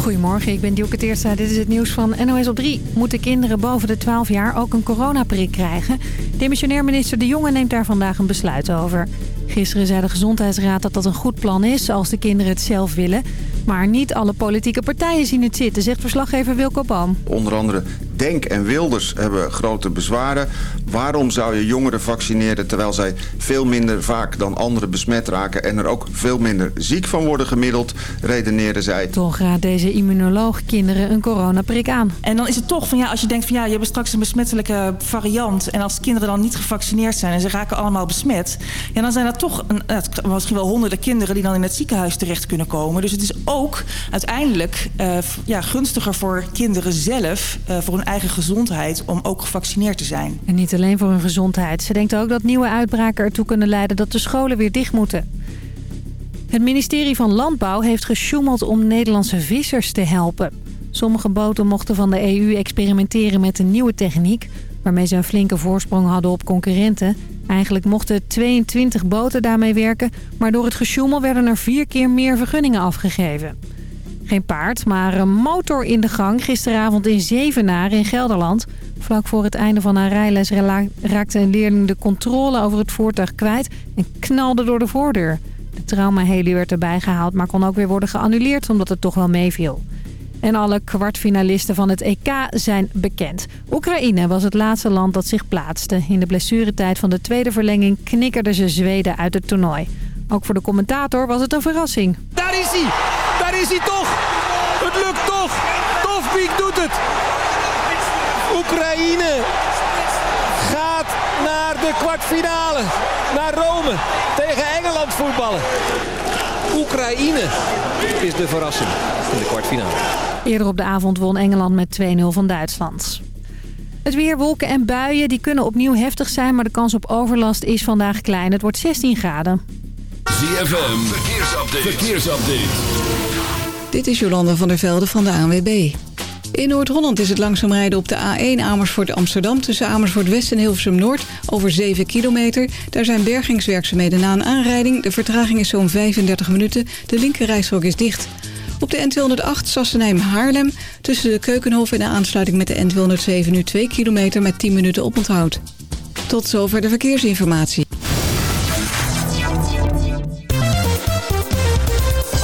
Goedemorgen, ik ben Dielke Teertstra. Dit is het nieuws van NOS op 3. Moeten kinderen boven de 12 jaar ook een coronaprik krijgen? Demissionair minister De Jonge neemt daar vandaag een besluit over. Gisteren zei de Gezondheidsraad dat dat een goed plan is als de kinderen het zelf willen. Maar niet alle politieke partijen zien het zitten, zegt verslaggever Wilco Boom. Onder andere Denk en Wilders hebben grote bezwaren. Waarom zou je jongeren vaccineren terwijl zij veel minder vaak dan anderen besmet raken... en er ook veel minder ziek van worden gemiddeld, redeneren zij. Toch raadt deze immunoloog kinderen een coronaprik aan. En dan is het toch van ja, als je denkt van ja, je hebt straks een besmettelijke variant... en als kinderen dan niet gevaccineerd zijn en ze raken allemaal besmet... ja, dan zijn er toch een, misschien wel honderden kinderen die dan in het ziekenhuis terecht kunnen komen. Dus het is ook uiteindelijk uh, ja, gunstiger voor kinderen zelf, uh, voor hun eigen gezondheid... om ook gevaccineerd te zijn. En niet alleen voor hun gezondheid. Ze denkt ook dat nieuwe uitbraken ertoe kunnen leiden dat de scholen weer dicht moeten. Het ministerie van Landbouw heeft gesjoemeld om Nederlandse vissers te helpen. Sommige boten mochten van de EU experimenteren met een nieuwe techniek... waarmee ze een flinke voorsprong hadden op concurrenten. Eigenlijk mochten 22 boten daarmee werken... maar door het gesjoemel werden er vier keer meer vergunningen afgegeven. Geen paard, maar een motor in de gang gisteravond in Zevenaar in Gelderland. Vlak voor het einde van haar rijles raakte een leerling de controle over het voertuig kwijt... en knalde door de voordeur. De traumaheli werd erbij gehaald, maar kon ook weer worden geannuleerd omdat het toch wel meeviel. En alle kwartfinalisten van het EK zijn bekend. Oekraïne was het laatste land dat zich plaatste. In de blessuretijd van de tweede verlenging knikkerden ze Zweden uit het toernooi. Ook voor de commentator was het een verrassing. Daar is hij! Daar is hij toch! Het lukt toch! Tofbiek doet het! Oekraïne gaat naar de kwartfinale. Naar Rome. Tegen Engeland voetballen. Oekraïne is de verrassing in de kwartfinale. Eerder op de avond won Engeland met 2-0 van Duitsland. Het weer, wolken en buien die kunnen opnieuw heftig zijn... maar de kans op overlast is vandaag klein. Het wordt 16 graden. ZFM, verkeersupdate. verkeersupdate. Dit is Jolanda van der Velde van de ANWB. In Noord-Holland is het langzaam rijden op de A1 Amersfoort Amsterdam... tussen Amersfoort West en Hilversum Noord over 7 kilometer. Daar zijn bergingswerkzaamheden na een aanrijding. De vertraging is zo'n 35 minuten. De linkerrijstrook is dicht. Op de N208 Sassenheim-Haarlem tussen de Keukenhof en de aansluiting met de N207 nu 2 kilometer met 10 minuten oponthoud. Tot zover de verkeersinformatie.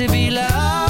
to be loved,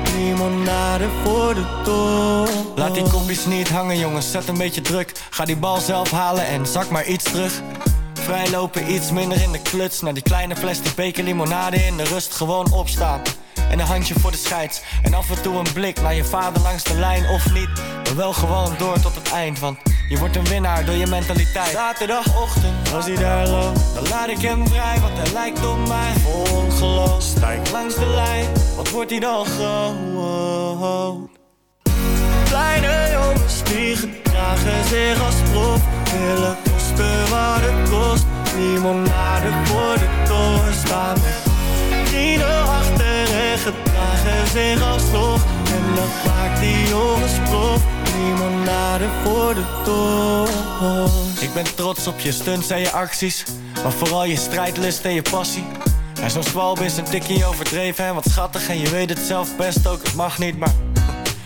Limonade voor de toren Laat die kopjes niet hangen jongens, zet een beetje druk. Ga die bal zelf halen en zak maar iets terug. Vrijlopen iets minder in de kluts. Naar die kleine plastic beker limonade in de rust. Gewoon opstaan en een handje voor de scheids. En af en toe een blik naar je vader langs de lijn Of niet, maar wel gewoon door tot het eind Want je wordt een winnaar door je mentaliteit. Zaterdagochtend, als hij daar loopt Dan laat ik hem vrij, want hij lijkt op mij. Vol geloof, stijg langs de lijn wordt hij dan groot Kleine jongens die gedragen zich als prof. Willen kosten wat het kost. Limonade voor de toren staan. Vrienden achter en gedragen zich alsnog En dat maakt die jongens prof. Limonade voor de toren Ik ben trots op je stunts en je acties. Maar vooral je strijdlust en je passie en zo'n zwalb is een tikkie overdreven en wat schattig En je weet het zelf best ook, het mag niet, maar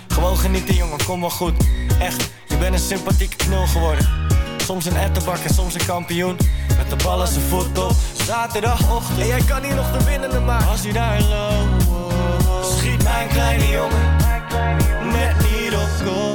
Gewoon genieten jongen, kom wel goed Echt, je bent een sympathieke knul geworden Soms een ettenbak en soms een kampioen. Met de bal als zijn voet op. Zaterdagochtend. En jij kan hier nog de winnende maken. Als hij daar loopt. Schiet mijn kleine jongen. Net niet op goal.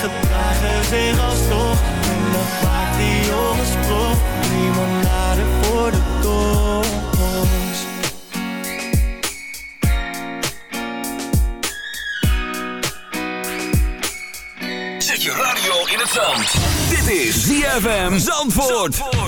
gedragen zich als toch. En dat maakt die jongens prof. Limonade voor de toren. Dit is ZFM Zandvoort. Zandvoort.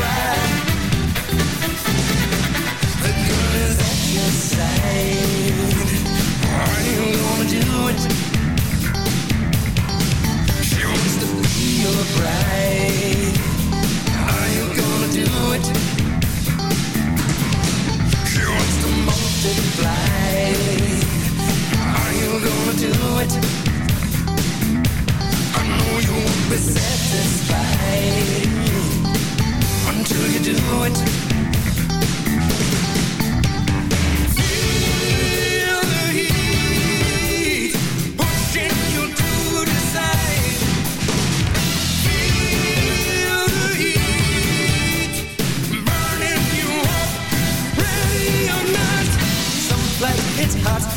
bride. Are you gonna do it? She wants to multiply. Are you gonna do it? I know you won't be satisfied until you do it.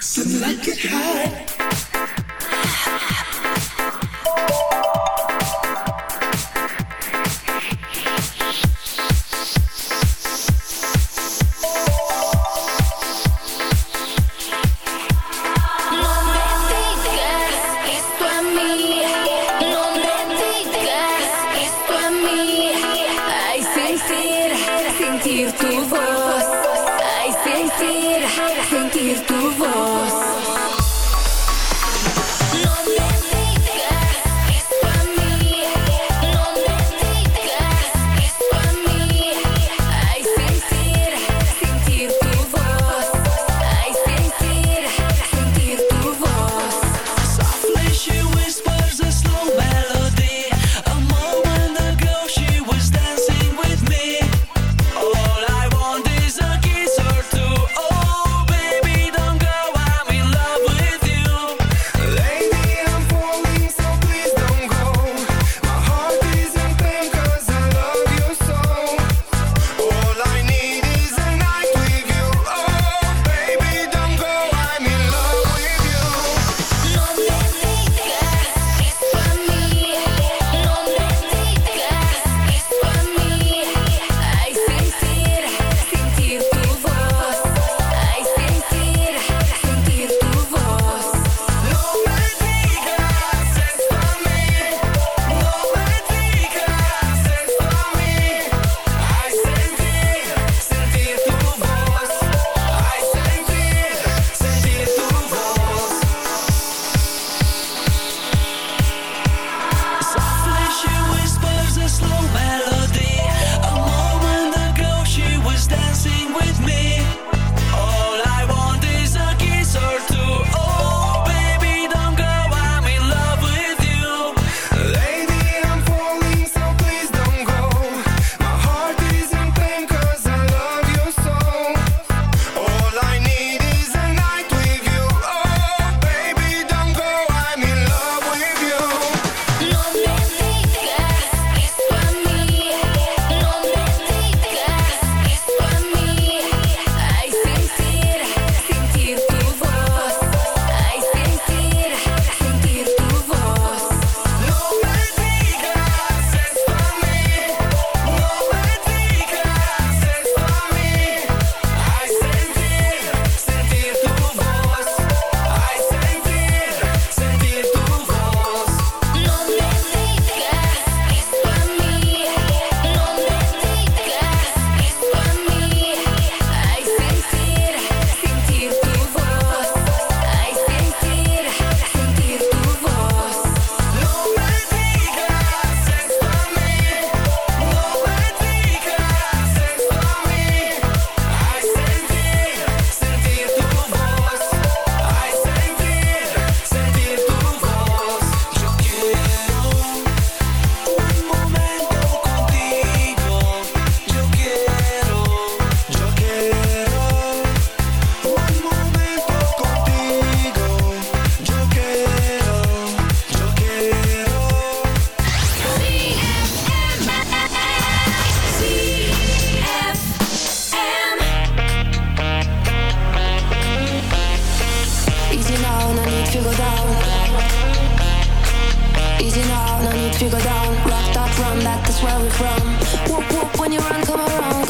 So like it hot. you go down. Rock that, run that, that's where we're from. Whoop, whoop, when you run, come around.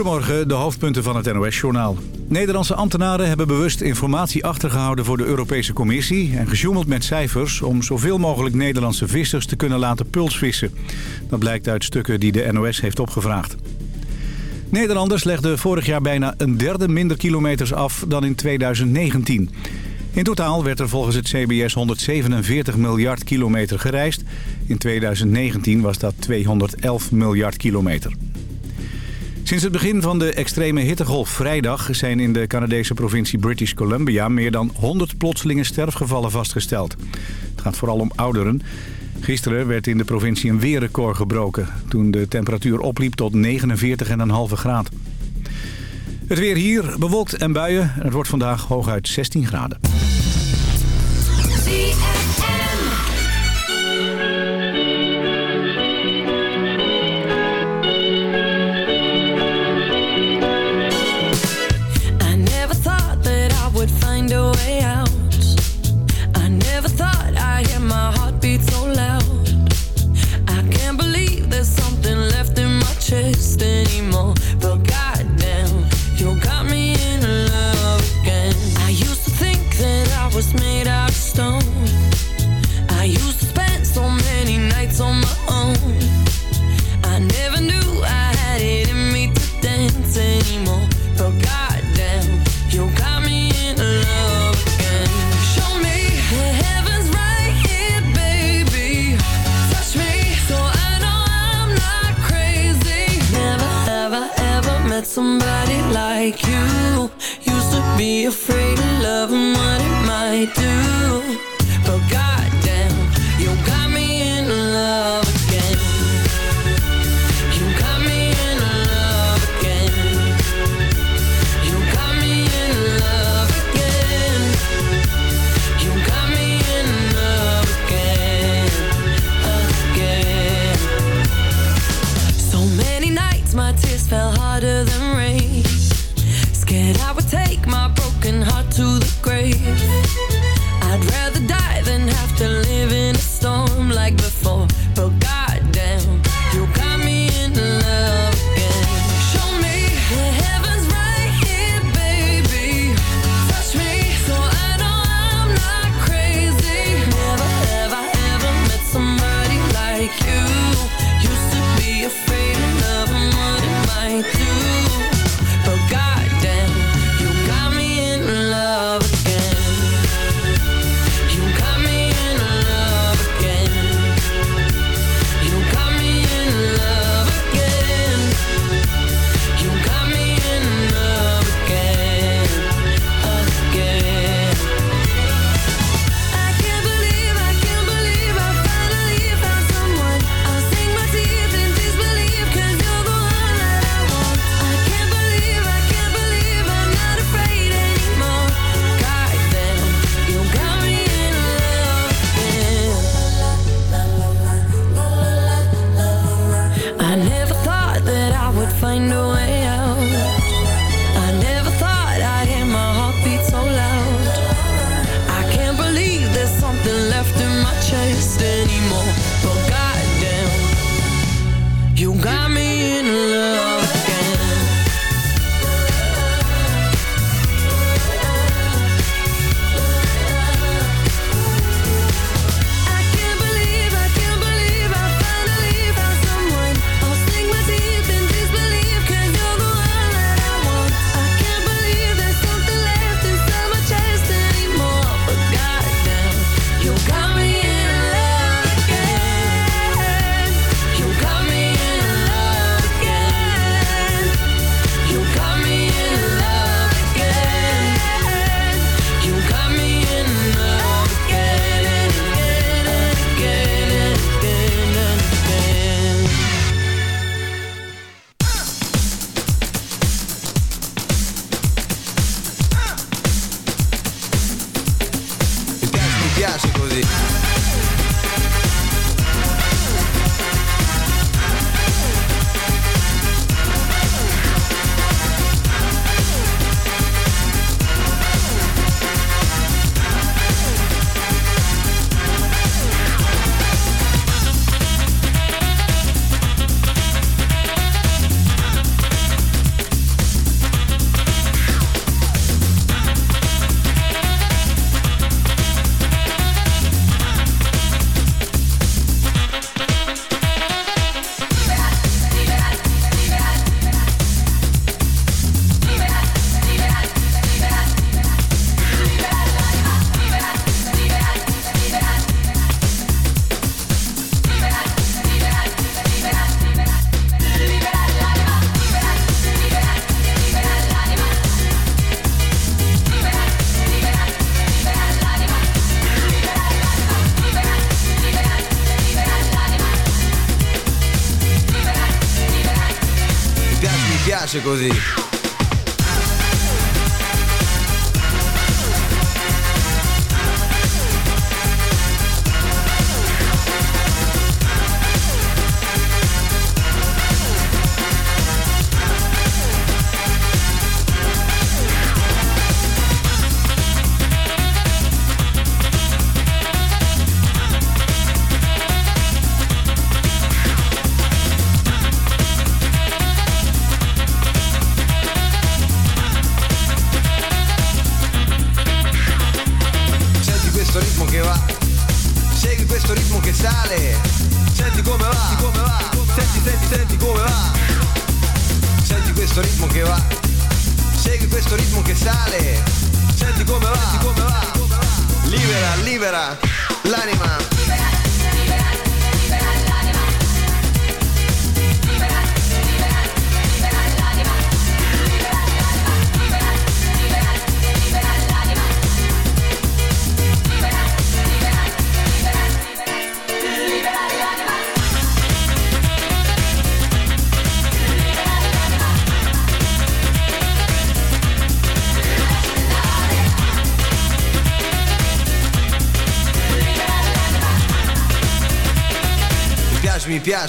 Goedemorgen, de hoofdpunten van het NOS-journaal. Nederlandse ambtenaren hebben bewust informatie achtergehouden voor de Europese Commissie... en gejoemeld met cijfers om zoveel mogelijk Nederlandse vissers te kunnen laten pulsvissen. Dat blijkt uit stukken die de NOS heeft opgevraagd. Nederlanders legden vorig jaar bijna een derde minder kilometers af dan in 2019. In totaal werd er volgens het CBS 147 miljard kilometer gereisd. In 2019 was dat 211 miljard kilometer. Sinds het begin van de extreme hittegolf vrijdag zijn in de Canadese provincie British Columbia meer dan 100 plotselinge sterfgevallen vastgesteld. Het gaat vooral om ouderen. Gisteren werd in de provincie een weerrecord gebroken toen de temperatuur opliep tot 49,5 graad. Het weer hier bewolkt en buien. Het wordt vandaag hooguit 16 graden. be afraid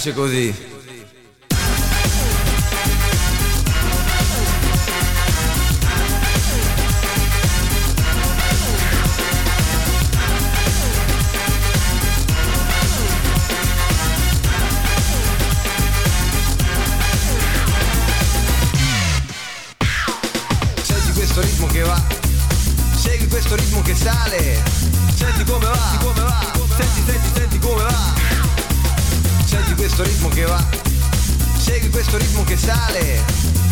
piace così. Questo ritmo che sale,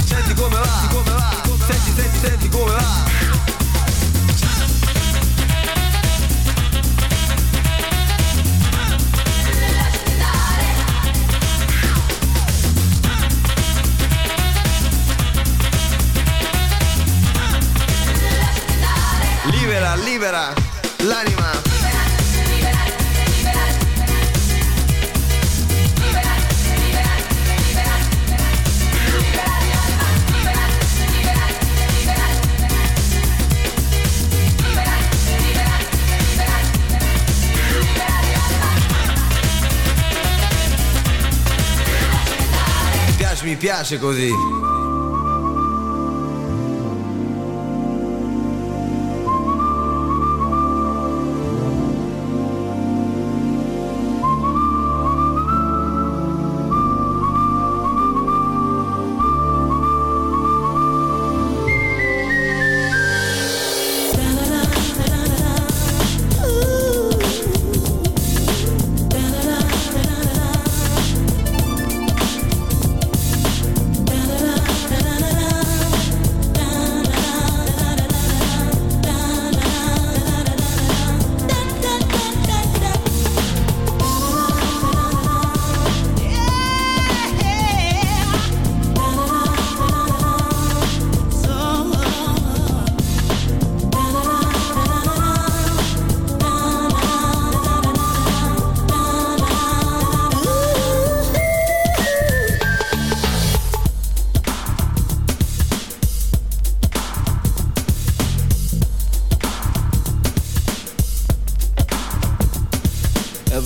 senti come va, come va, senti, senti, senti come va. Libera, libera l'anima. piace così.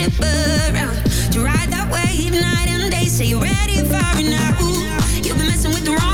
ship around to ride that wave night and day. Say you're ready for it now. You've been messing with the wrong.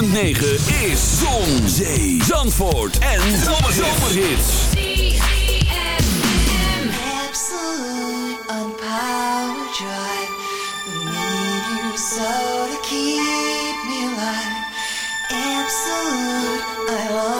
106.9 is Zon, Zee, Zandvoort en Zomerhits. Absolute, I love